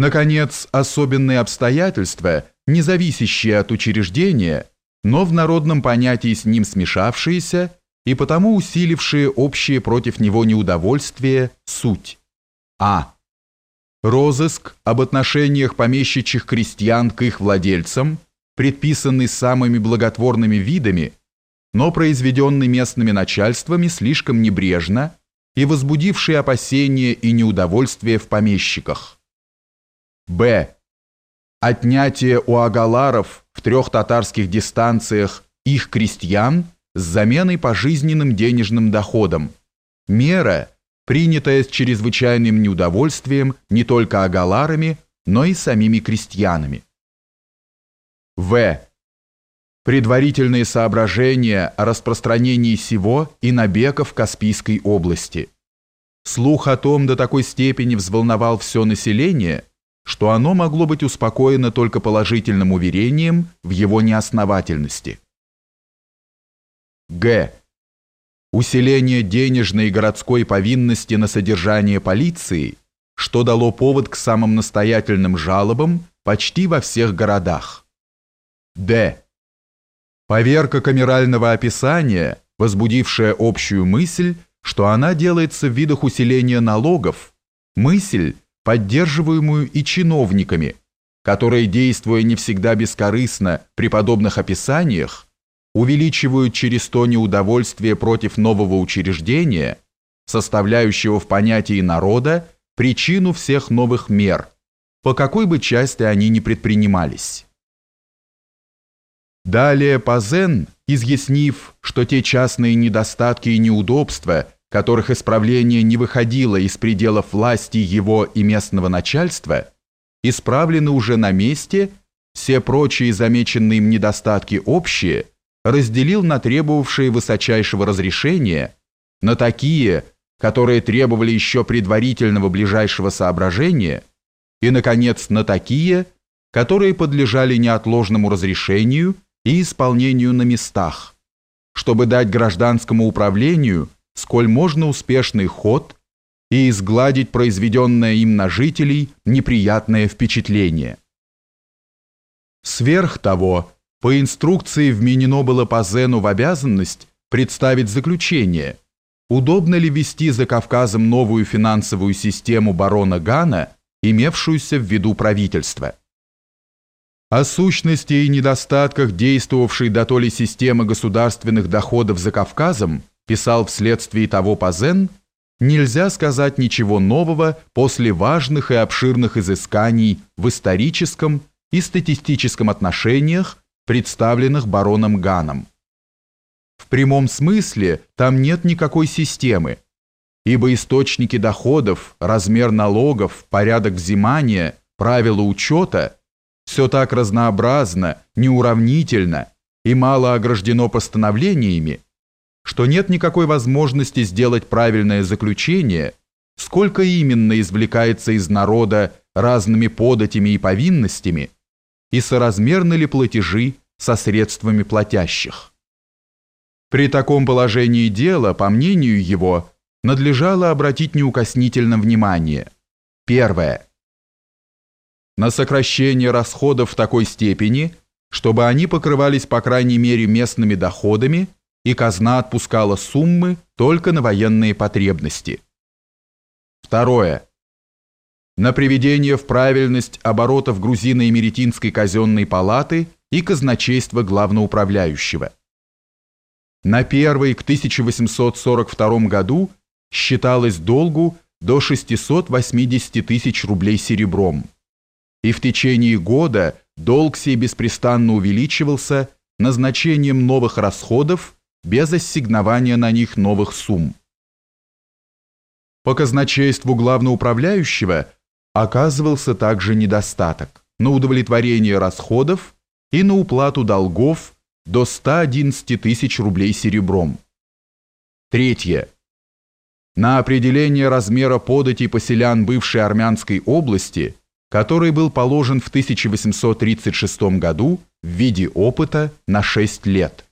Наконец, особенные обстоятельства, не зависящие от учреждения, но в народном понятии с ним смешавшиеся и потому усилившие общее против него неудовольствие суть. А. Розыск об отношениях помещичьих крестьян к их владельцам, предписанный самыми благотворными видами, но произведенный местными начальствами слишком небрежно и возбудивший опасения и неудовольствие в помещиках. Б. Отнятие у агаларов в трех татарских дистанциях их крестьян с заменой пожизненным денежным доходом. Мера, принятая с чрезвычайным неудовольствием не только агаларами, но и самими крестьянами. В. Предварительные соображения о распространении сего и набегов в Каспийской области. Слух о том до такой степени взволновал все население – что оно могло быть успокоено только положительным уверением в его неосновательности. Г. Усиление денежной и городской повинности на содержание полиции, что дало повод к самым настоятельным жалобам почти во всех городах. Д. Поверка камерального описания, возбудившая общую мысль, что она делается в видах усиления налогов, мысль, поддерживаемую и чиновниками, которые, действуя не всегда бескорыстно при подобных описаниях, увеличивают через то неудовольствие против нового учреждения, составляющего в понятии народа причину всех новых мер, по какой бы части они ни предпринимались. Далее Пазен, изъяснив, что те частные недостатки и неудобства – которых исправление не выходило из пределов власти его и местного начальства, исправлены уже на месте, все прочие замеченные им недостатки общие разделил на требовавшие высочайшего разрешения, на такие, которые требовали еще предварительного ближайшего соображения, и, наконец, на такие, которые подлежали неотложному разрешению и исполнению на местах, чтобы дать гражданскому управлению – сколь можно успешный ход и изгладить произведенное им на жителей неприятное впечатление. Сверх того, по инструкции вменено было Пазену в обязанность представить заключение, удобно ли вести за Кавказом новую финансовую систему барона Гана, имевшуюся в виду правительства. О сущности и недостатках действовавшей до то ли системы государственных доходов за Кавказом писал вследствие того Пазен, нельзя сказать ничего нового после важных и обширных изысканий в историческом и статистическом отношениях, представленных бароном Ганом. В прямом смысле там нет никакой системы, ибо источники доходов, размер налогов, порядок взимания, правила учета – все так разнообразно, неуравнительно и мало ограждено постановлениями, что нет никакой возможности сделать правильное заключение, сколько именно извлекается из народа разными податями и повинностями, и соразмерны ли платежи со средствами платящих. При таком положении дела, по мнению его, надлежало обратить неукоснительно внимание. Первое. На сокращение расходов в такой степени, чтобы они покрывались по крайней мере местными доходами – и казна отпускала суммы только на военные потребности. Второе. На приведение в правильность оборотов грузино-эмеретинской казенной палаты и казначейства главноуправляющего. На первый к 1842 году считалось долгу до 680 тысяч рублей серебром. И в течение года долг сей беспрестанно увеличивался назначением новых расходов без ассигнования на них новых сумм. По казначейству главноуправляющего оказывался также недостаток на удовлетворение расходов и на уплату долгов до 111 тысяч рублей серебром. Третье. На определение размера податей поселян бывшей Армянской области, который был положен в 1836 году в виде опыта на 6 лет –